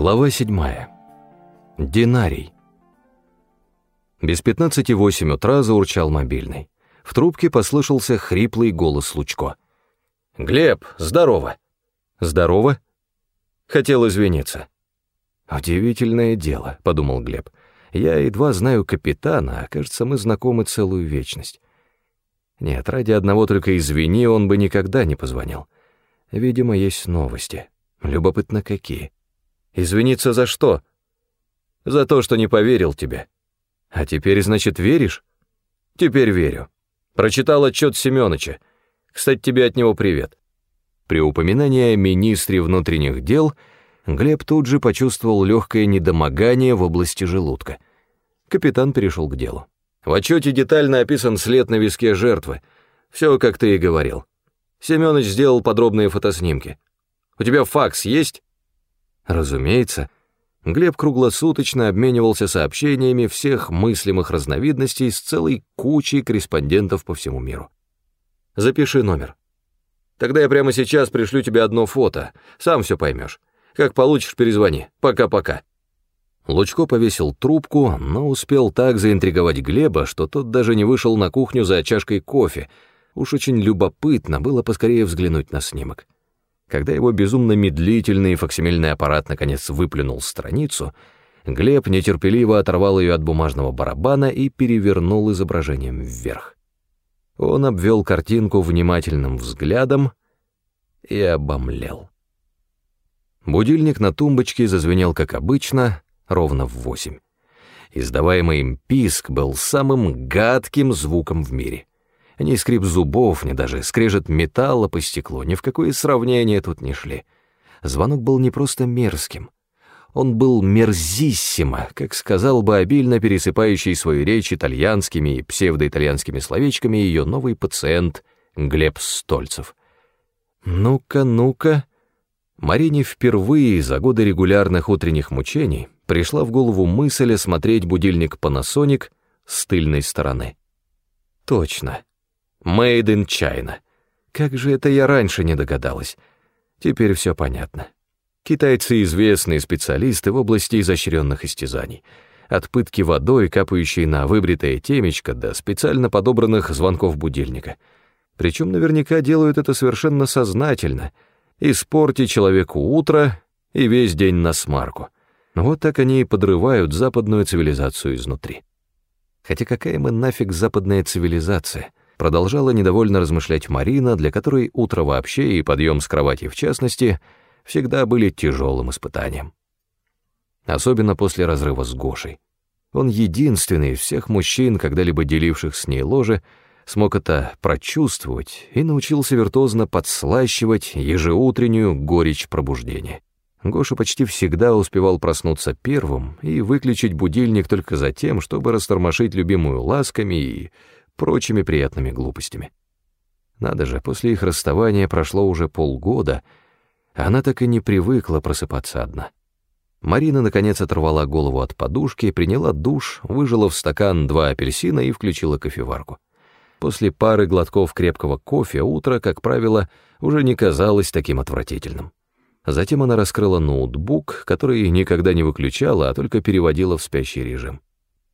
Глава 7. Динарий. Без пятнадцати восемь утра заурчал мобильный. В трубке послышался хриплый голос Лучко. «Глеб, здорово!» «Здорово?» «Хотел извиниться». «Удивительное дело», — подумал Глеб. «Я едва знаю капитана, а, кажется, мы знакомы целую вечность». Нет, ради одного только «извини» он бы никогда не позвонил. Видимо, есть новости. Любопытно, какие. Извиниться за что? За то, что не поверил тебе. А теперь, значит, веришь? Теперь верю. Прочитал отчет Семёныча. Кстати, тебе от него привет. При упоминании о министре внутренних дел Глеб тут же почувствовал легкое недомогание в области желудка. Капитан перешел к делу. В отчете детально описан след на виске жертвы. Все, как ты и говорил. Семёныч сделал подробные фотоснимки. У тебя факс есть? Разумеется. Глеб круглосуточно обменивался сообщениями всех мыслимых разновидностей с целой кучей корреспондентов по всему миру. Запиши номер. Тогда я прямо сейчас пришлю тебе одно фото, сам все поймешь. Как получишь, перезвони. Пока-пока. Лучко повесил трубку, но успел так заинтриговать Глеба, что тот даже не вышел на кухню за чашкой кофе. Уж очень любопытно было поскорее взглянуть на снимок. Когда его безумно медлительный факсимильный аппарат наконец выплюнул страницу, Глеб нетерпеливо оторвал ее от бумажного барабана и перевернул изображением вверх. Он обвел картинку внимательным взглядом и обомлел. Будильник на тумбочке зазвенел, как обычно, ровно в восемь. Издаваемый им писк был самым гадким звуком в мире. Ни скрип зубов, ни даже скрежет металла по стеклу, ни в какое сравнение тут не шли. Звонок был не просто мерзким. Он был мерзиссимо, как сказал бы обильно пересыпающий свою речь итальянскими и псевдоитальянскими словечками ее новый пациент Глеб Стольцев. «Ну-ка, ну-ка...» Марине впервые за годы регулярных утренних мучений пришла в голову мысль осмотреть будильник Panasonic с тыльной стороны. Точно. Made in China. Как же это я раньше не догадалась? Теперь все понятно. Китайцы — известные специалисты в области изощренных истязаний. От пытки водой, капающей на выбритое темечко, до специально подобранных звонков будильника. Причем наверняка делают это совершенно сознательно. Испорти человеку утро и весь день на смарку. Вот так они и подрывают западную цивилизацию изнутри. Хотя какая мы нафиг западная цивилизация? Продолжала недовольно размышлять Марина, для которой утро вообще и подъем с кровати в частности всегда были тяжелым испытанием. Особенно после разрыва с Гошей. Он единственный из всех мужчин, когда-либо деливших с ней ложе, смог это прочувствовать и научился виртуозно подслащивать ежеутреннюю горечь пробуждения. Гоша почти всегда успевал проснуться первым и выключить будильник только за тем, чтобы растормошить любимую ласками и прочими приятными глупостями. Надо же, после их расставания прошло уже полгода, а она так и не привыкла просыпаться одна. Марина, наконец, оторвала голову от подушки, приняла душ, выжила в стакан два апельсина и включила кофеварку. После пары глотков крепкого кофе утро, как правило, уже не казалось таким отвратительным. Затем она раскрыла ноутбук, который никогда не выключала, а только переводила в спящий режим.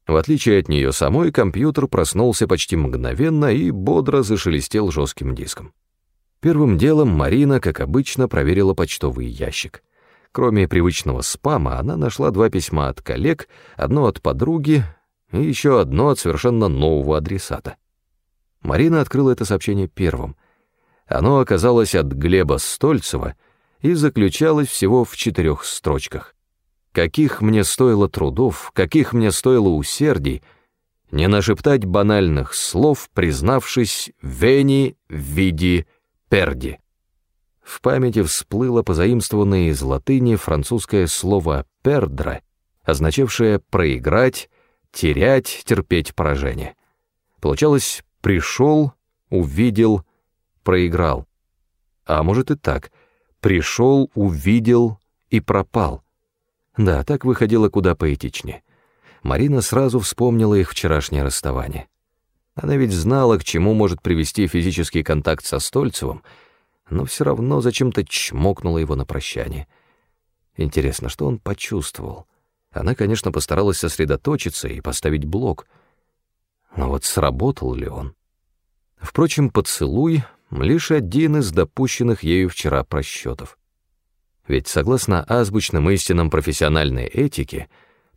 В отличие от нее самой, компьютер проснулся почти мгновенно и бодро зашелестел жестким диском. Первым делом Марина, как обычно, проверила почтовый ящик. Кроме привычного спама, она нашла два письма от коллег, одно от подруги и еще одно от совершенно нового адресата. Марина открыла это сообщение первым. Оно оказалось от Глеба Стольцева и заключалось всего в четырех строчках. Каких мне стоило трудов, каких мне стоило усердий, не нашептать банальных слов, признавшись «вени види перди». В памяти всплыло позаимствованное из латыни французское слово «пердра», означавшее «проиграть», «терять», «терпеть поражение». Получалось «пришел», «увидел», «проиграл». А может и так «пришел», «увидел» и «пропал». Да, так выходило куда поэтичнее. Марина сразу вспомнила их вчерашнее расставание. Она ведь знала, к чему может привести физический контакт со Стольцевым, но все равно зачем-то чмокнула его на прощание. Интересно, что он почувствовал? Она, конечно, постаралась сосредоточиться и поставить блок. Но вот сработал ли он? Впрочем, поцелуй — лишь один из допущенных ею вчера просчетов. Ведь, согласно азбучным истинам профессиональной этики,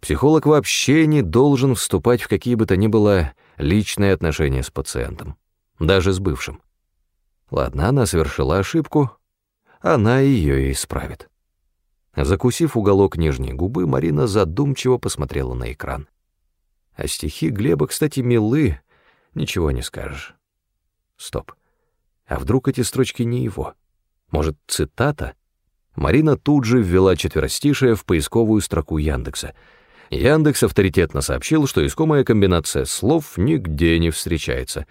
психолог вообще не должен вступать в какие бы то ни было личные отношения с пациентом, даже с бывшим. Ладно, она совершила ошибку, она ее и исправит. Закусив уголок нижней губы, Марина задумчиво посмотрела на экран. А стихи Глеба, кстати, милы, ничего не скажешь. Стоп. А вдруг эти строчки не его? Может, цитата? Марина тут же ввела четверостишее в поисковую строку Яндекса. Яндекс авторитетно сообщил, что искомая комбинация слов нигде не встречается.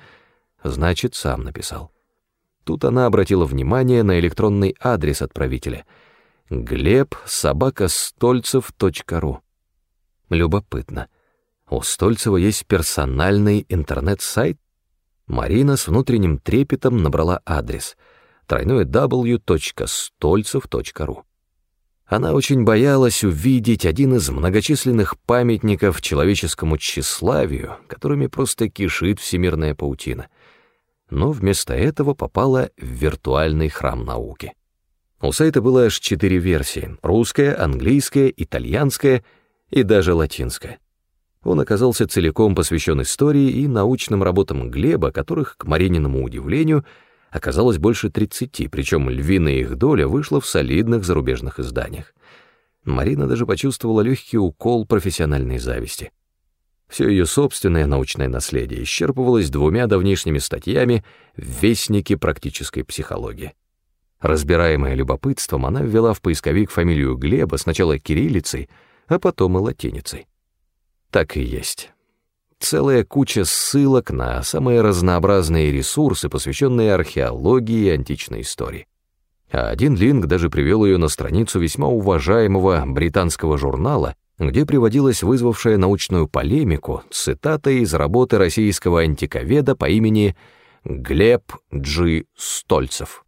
Значит, сам написал. Тут она обратила внимание на электронный адрес отправителя — Глеб собака Стольцев.ру. Любопытно. У Стольцева есть персональный интернет-сайт? Марина с внутренним трепетом набрала адрес www.stolcev.ru. Она очень боялась увидеть один из многочисленных памятников человеческому тщеславию, которыми просто кишит всемирная паутина. Но вместо этого попала в виртуальный храм науки. У сайта было аж четыре версии — русская, английская, итальянская и даже латинская. Он оказался целиком посвящен истории и научным работам Глеба, которых, к Марининому удивлению, оказалось больше 30, причем львиная их доля вышла в солидных зарубежных изданиях. Марина даже почувствовала легкий укол профессиональной зависти. Все ее собственное научное наследие исчерпывалось двумя давнишними статьями в Вестнике практической психологии. Разбираемая любопытством, она ввела в поисковик фамилию Глеба сначала кириллицей, а потом и латиницей. Так и есть. Целая куча ссылок на самые разнообразные ресурсы, посвященные археологии и античной истории. А один линк даже привел ее на страницу весьма уважаемого британского журнала, где приводилась вызвавшая научную полемику цитата из работы российского антиковеда по имени Глеб Джи Стольцев.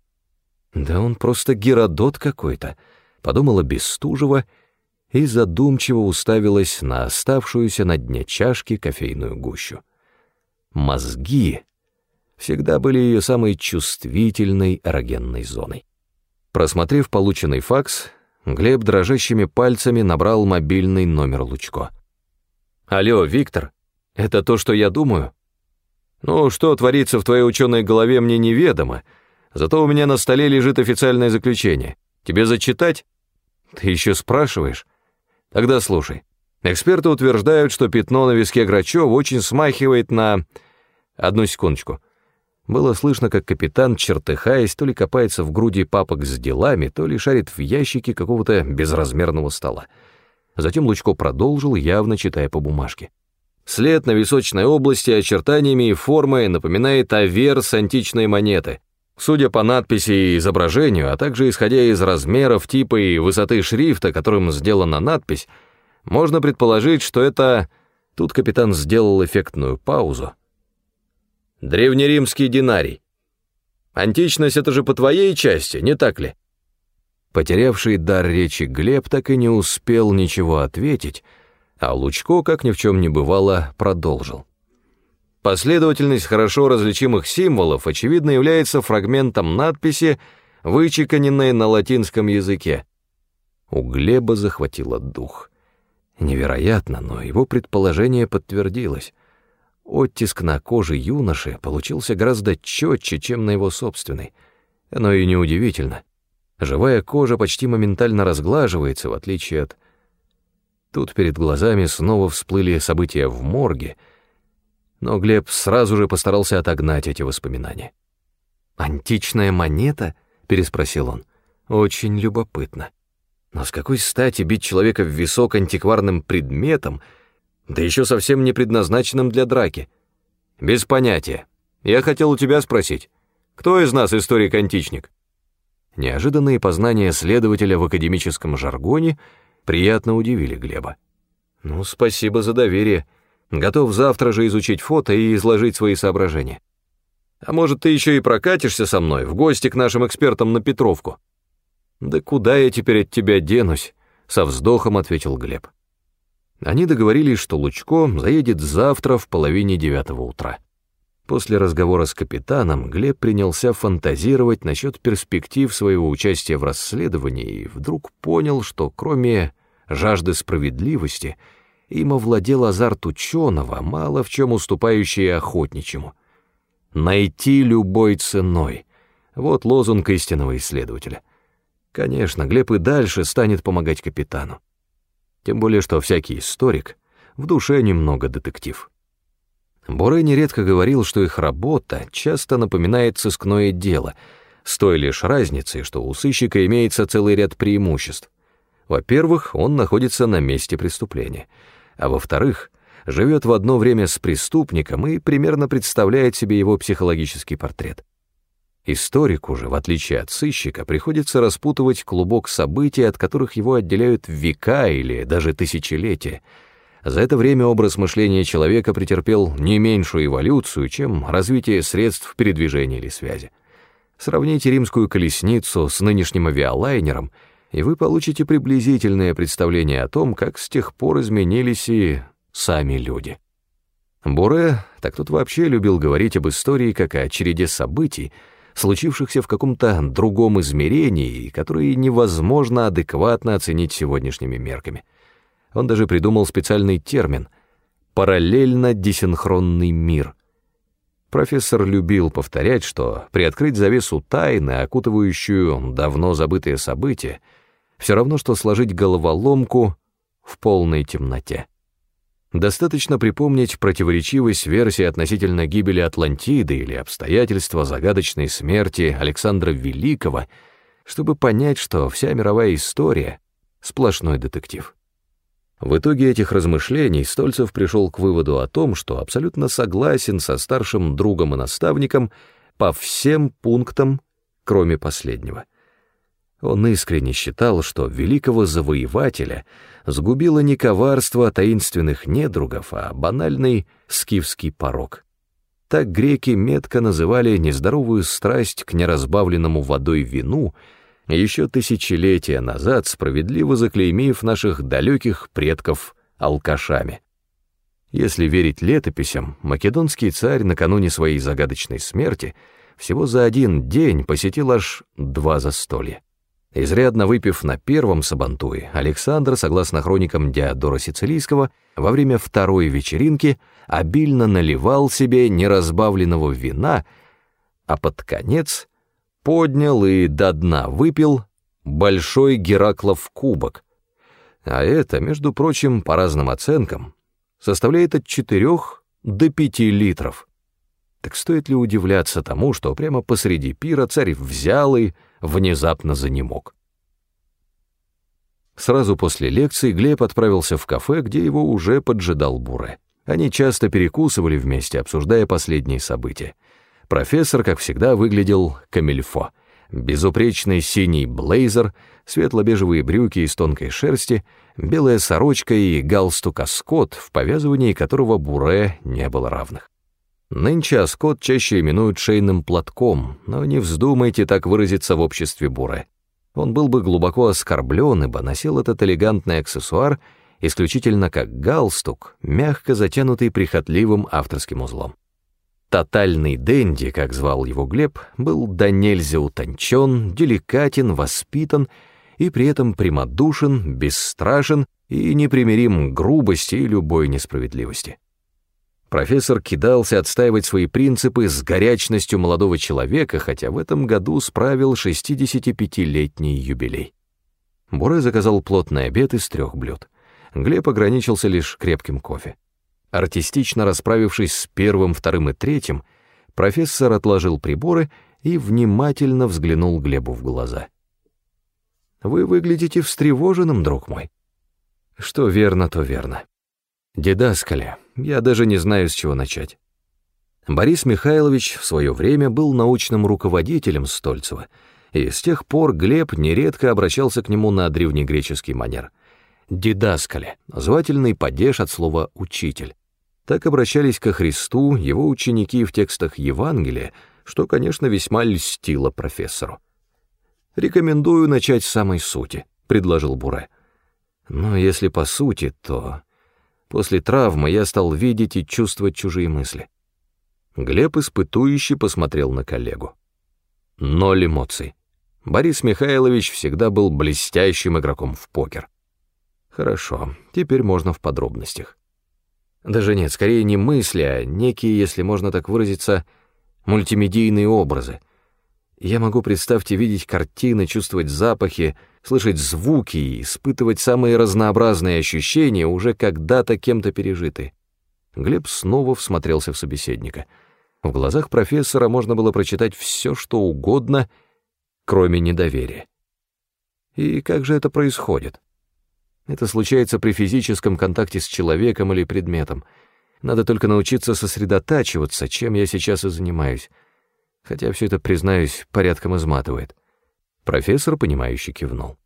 «Да он просто Геродот какой-то», — подумала Бестужева и задумчиво уставилась на оставшуюся на дне чашки кофейную гущу. Мозги всегда были ее самой чувствительной эрогенной зоной. Просмотрев полученный факс, Глеб дрожащими пальцами набрал мобильный номер Лучко. «Алло, Виктор, это то, что я думаю?» «Ну, что творится в твоей ученой голове, мне неведомо», Зато у меня на столе лежит официальное заключение. Тебе зачитать? Ты еще спрашиваешь? Тогда слушай. Эксперты утверждают, что пятно на виске Грачева очень смахивает на... Одну секундочку. Было слышно, как капитан, чертыхаясь, то ли копается в груди папок с делами, то ли шарит в ящике какого-то безразмерного стола. Затем Лучко продолжил, явно читая по бумажке. След на височной области очертаниями и формой напоминает аверс античной монеты. Судя по надписи и изображению, а также исходя из размеров, типа и высоты шрифта, которым сделана надпись, можно предположить, что это... Тут капитан сделал эффектную паузу. Древнеримский динарий. Античность — это же по твоей части, не так ли? Потерявший дар речи Глеб так и не успел ничего ответить, а Лучко, как ни в чем не бывало, продолжил. Последовательность хорошо различимых символов, очевидно, является фрагментом надписи, вычеканенной на латинском языке. У Глеба захватило дух. Невероятно, но его предположение подтвердилось. Оттиск на коже юноши получился гораздо четче, чем на его собственной. Оно и неудивительно. Живая кожа почти моментально разглаживается, в отличие от... Тут перед глазами снова всплыли события в морге — но Глеб сразу же постарался отогнать эти воспоминания. «Античная монета?» — переспросил он. «Очень любопытно. Но с какой стати бить человека в висок антикварным предметом, да еще совсем не предназначенным для драки? Без понятия. Я хотел у тебя спросить, кто из нас историк-античник?» Неожиданные познания следователя в академическом жаргоне приятно удивили Глеба. «Ну, спасибо за доверие», Готов завтра же изучить фото и изложить свои соображения. А может, ты еще и прокатишься со мной в гости к нашим экспертам на Петровку? Да куда я теперь от тебя денусь? со вздохом ответил Глеб. Они договорились, что Лучко заедет завтра в половине девятого утра. После разговора с капитаном Глеб принялся фантазировать насчет перспектив своего участия в расследовании и вдруг понял, что кроме жажды справедливости им овладел азарт ученого, мало в чем уступающий охотничьему. «Найти любой ценой» — вот лозунг истинного исследователя. Конечно, Глеб и дальше станет помогать капитану. Тем более, что всякий историк в душе немного детектив. Буре нередко говорил, что их работа часто напоминает сыскное дело, с той лишь разницей, что у сыщика имеется целый ряд преимуществ. Во-первых, он находится на месте преступления, а во-вторых, живет в одно время с преступником и примерно представляет себе его психологический портрет. Историку же, в отличие от сыщика, приходится распутывать клубок событий, от которых его отделяют века или даже тысячелетия — за это время образ мышления человека претерпел не меньшую эволюцию, чем развитие средств передвижения или связи. Сравните римскую колесницу с нынешним авиалайнером, и вы получите приблизительное представление о том, как с тех пор изменились и сами люди. Буре так тут вообще любил говорить об истории как о череде событий, случившихся в каком-то другом измерении, которые невозможно адекватно оценить сегодняшними мерками — он даже придумал специальный термин — параллельно-десинхронный мир. Профессор любил повторять, что приоткрыть завесу тайны, окутывающую давно забытые события, все равно, что сложить головоломку в полной темноте. Достаточно припомнить противоречивость версии относительно гибели Атлантиды или обстоятельства загадочной смерти Александра Великого, чтобы понять, что вся мировая история — сплошной детектив. В итоге этих размышлений Стольцев пришел к выводу о том, что абсолютно согласен со старшим другом и наставником по всем пунктам, кроме последнего. Он искренне считал, что великого завоевателя сгубило не коварство таинственных недругов, а банальный скифский порог. Так греки метко называли нездоровую страсть к неразбавленному водой вину — еще тысячелетия назад справедливо заклеймив наших далеких предков алкашами. Если верить летописям, македонский царь накануне своей загадочной смерти всего за один день посетил аж два застолья. Изрядно выпив на первом сабантуе, Александр, согласно хроникам Диодора Сицилийского, во время второй вечеринки обильно наливал себе неразбавленного вина, а под конец поднял и до дна выпил большой Гераклов кубок. А это, между прочим, по разным оценкам, составляет от 4 до 5 литров. Так стоит ли удивляться тому, что прямо посреди пира царь взял и внезапно занемог? Сразу после лекции Глеб отправился в кафе, где его уже поджидал Буре. Они часто перекусывали вместе, обсуждая последние события. Профессор, как всегда, выглядел камильфо. Безупречный синий блейзер, светло-бежевые брюки из тонкой шерсти, белая сорочка и галстук-аскот, в повязывании которого буре не было равных. Нынче аскот чаще именуют шейным платком, но не вздумайте так выразиться в обществе буре. Он был бы глубоко оскорблен, ибо носил этот элегантный аксессуар исключительно как галстук, мягко затянутый прихотливым авторским узлом. Тотальный денди, как звал его Глеб, был до нельзя утончен, деликатен, воспитан и при этом прямодушен, бесстрашен и непримирим к грубости и любой несправедливости. Профессор кидался отстаивать свои принципы с горячностью молодого человека, хотя в этом году справил 65-летний юбилей. Буре заказал плотный обед из трех блюд. Глеб ограничился лишь крепким кофе. Артистично расправившись с первым, вторым и третьим, профессор отложил приборы и внимательно взглянул Глебу в глаза. «Вы выглядите встревоженным, друг мой». «Что верно, то верно. Дедаскаля, я даже не знаю, с чего начать». Борис Михайлович в свое время был научным руководителем Стольцева, и с тех пор Глеб нередко обращался к нему на древнегреческий манер. Дидаскале, звательный падеж от слова «учитель». Так обращались ко Христу его ученики в текстах Евангелия, что, конечно, весьма льстило профессору. «Рекомендую начать с самой сути», — предложил Буре. Но если по сути, то после травмы я стал видеть и чувствовать чужие мысли. Глеб испытующе посмотрел на коллегу. Ноль эмоций. Борис Михайлович всегда был блестящим игроком в покер. Хорошо, теперь можно в подробностях. Даже нет, скорее не мысли, а некие, если можно так выразиться, мультимедийные образы. Я могу, представьте, видеть картины, чувствовать запахи, слышать звуки и испытывать самые разнообразные ощущения, уже когда-то кем-то пережитые. Глеб снова всмотрелся в собеседника. В глазах профессора можно было прочитать все, что угодно, кроме недоверия. И как же это происходит? Это случается при физическом контакте с человеком или предметом. Надо только научиться сосредотачиваться, чем я сейчас и занимаюсь. Хотя все это, признаюсь, порядком изматывает. Профессор, понимающе кивнул.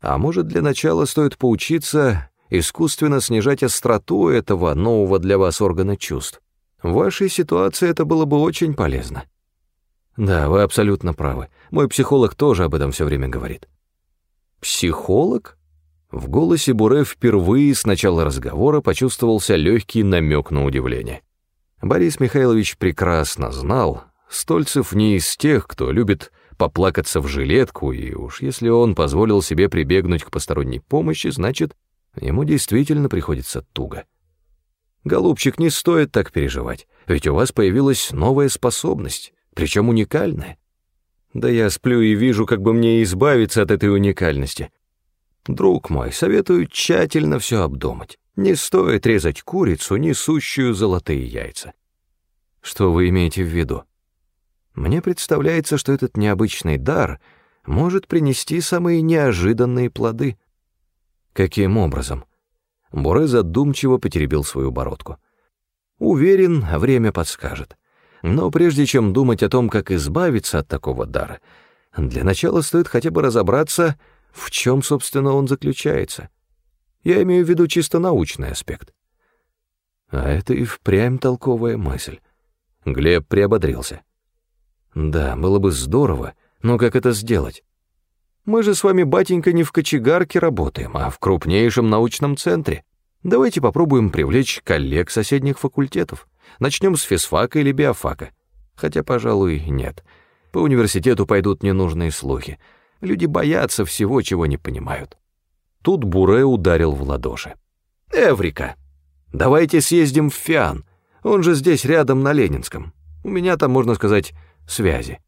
А может, для начала стоит поучиться искусственно снижать остроту этого нового для вас органа чувств. В вашей ситуации это было бы очень полезно. Да, вы абсолютно правы. Мой психолог тоже об этом все время говорит. Психолог? В голосе Буре впервые с начала разговора почувствовался легкий намек на удивление. Борис Михайлович прекрасно знал, Стольцев не из тех, кто любит поплакаться в жилетку, и уж если он позволил себе прибегнуть к посторонней помощи, значит, ему действительно приходится туго. Голубчик, не стоит так переживать, ведь у вас появилась новая способность, причем уникальная. Да я сплю и вижу, как бы мне избавиться от этой уникальности. Друг мой, советую тщательно все обдумать. Не стоит резать курицу, несущую золотые яйца. Что вы имеете в виду? Мне представляется, что этот необычный дар может принести самые неожиданные плоды. Каким образом? Буре задумчиво потеребил свою бородку. Уверен, время подскажет. Но прежде чем думать о том, как избавиться от такого дара, для начала стоит хотя бы разобраться, в чем, собственно, он заключается. Я имею в виду чисто научный аспект. А это и впрямь толковая мысль. Глеб приободрился. Да, было бы здорово, но как это сделать? Мы же с вами, батенька, не в кочегарке работаем, а в крупнейшем научном центре. Давайте попробуем привлечь коллег соседних факультетов. Начнем с физфака или биофака. Хотя, пожалуй, нет. По университету пойдут ненужные слухи. Люди боятся всего, чего не понимают. Тут Буре ударил в ладоши. «Эврика! Давайте съездим в Фиан. Он же здесь рядом на Ленинском. У меня там, можно сказать, связи.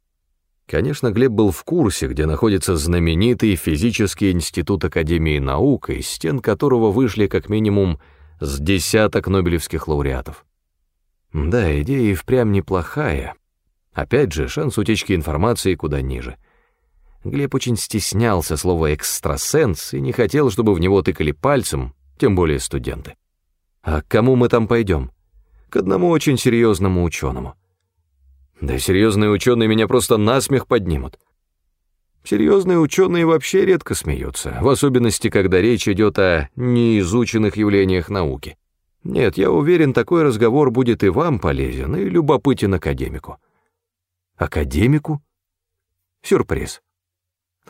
Конечно, Глеб был в курсе, где находится знаменитый физический институт Академии наук, из стен которого вышли как минимум с десяток нобелевских лауреатов. Да, идея и впрямь неплохая. Опять же, шанс утечки информации куда ниже. Глеб очень стеснялся слова «экстрасенс» и не хотел, чтобы в него тыкали пальцем, тем более студенты. А к кому мы там пойдем? К одному очень серьезному ученому. Да серьезные ученые меня просто насмех поднимут. Серьезные ученые вообще редко смеются, в особенности, когда речь идет о неизученных явлениях науки. Нет, я уверен, такой разговор будет и вам полезен, и любопытен академику. Академику? Сюрприз.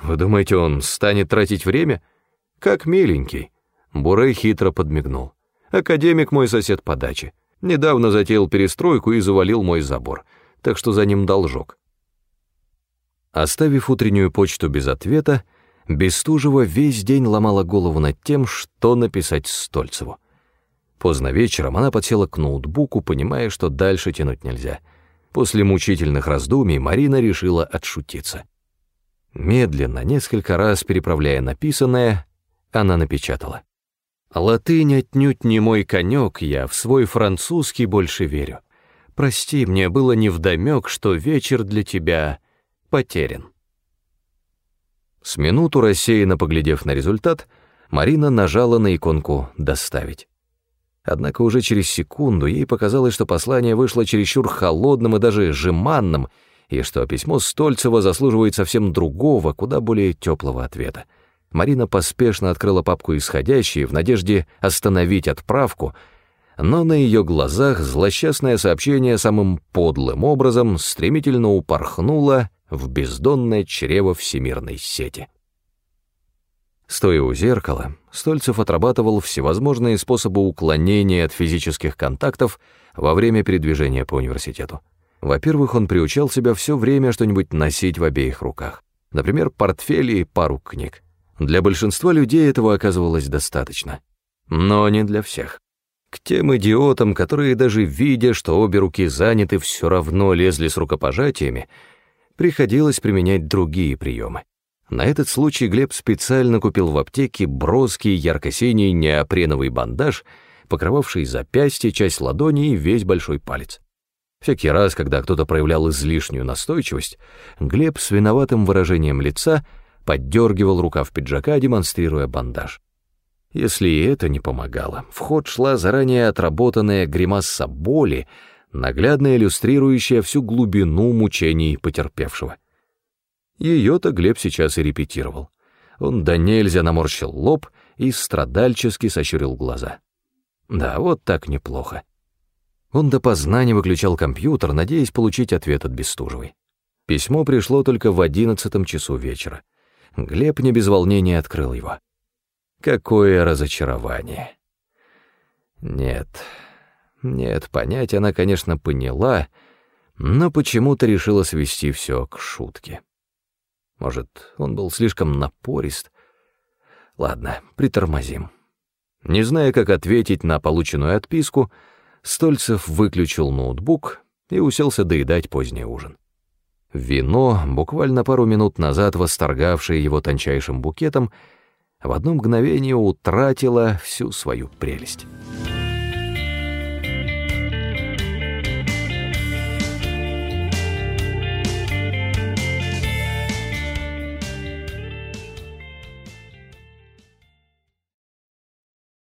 Вы думаете, он станет тратить время? Как миленький. Бурей хитро подмигнул. Академик мой сосед по даче. Недавно затеял перестройку и завалил мой забор так что за ним должок. Оставив утреннюю почту без ответа, Бестужева весь день ломала голову над тем, что написать Стольцеву. Поздно вечером она подсела к ноутбуку, понимая, что дальше тянуть нельзя. После мучительных раздумий Марина решила отшутиться. Медленно, несколько раз переправляя написанное, она напечатала. «Латынь отнюдь не мой конек, я в свой французский больше верю. Прости, мне было невдомёк, что вечер для тебя потерян. С минуту рассеянно поглядев на результат, Марина нажала на иконку «Доставить». Однако уже через секунду ей показалось, что послание вышло чересчур холодным и даже жеманным, и что письмо Стольцева заслуживает совсем другого, куда более теплого ответа. Марина поспешно открыла папку исходящие в надежде остановить отправку — но на ее глазах злосчастное сообщение самым подлым образом стремительно упорхнуло в бездонное чрево всемирной сети. Стоя у зеркала, Стольцев отрабатывал всевозможные способы уклонения от физических контактов во время передвижения по университету. Во-первых, он приучал себя все время что-нибудь носить в обеих руках. Например, портфель и пару книг. Для большинства людей этого оказывалось достаточно. Но не для всех. К тем идиотам, которые даже видя, что обе руки заняты, все равно лезли с рукопожатиями, приходилось применять другие приемы. На этот случай Глеб специально купил в аптеке броский ярко-синий неопреновый бандаж, покрывавший запястье, часть ладони и весь большой палец. Всякий раз, когда кто-то проявлял излишнюю настойчивость, Глеб с виноватым выражением лица поддергивал рукав пиджака, демонстрируя бандаж. Если и это не помогало, в ход шла заранее отработанная гримаса боли, наглядно иллюстрирующая всю глубину мучений потерпевшего. Ее-то Глеб сейчас и репетировал. Он до нельзя наморщил лоб и страдальчески сощурил глаза. Да, вот так неплохо. Он допоздна не выключал компьютер, надеясь получить ответ от Бестужевой. Письмо пришло только в одиннадцатом часу вечера. Глеб не без волнения открыл его. Какое разочарование. Нет, нет, понять она, конечно, поняла, но почему-то решила свести все к шутке. Может, он был слишком напорист. Ладно, притормозим. Не зная, как ответить на полученную отписку, Стольцев выключил ноутбук и уселся доедать поздний ужин. Вино, буквально пару минут назад восторгавшее его тончайшим букетом, в одно мгновение утратила всю свою прелесть.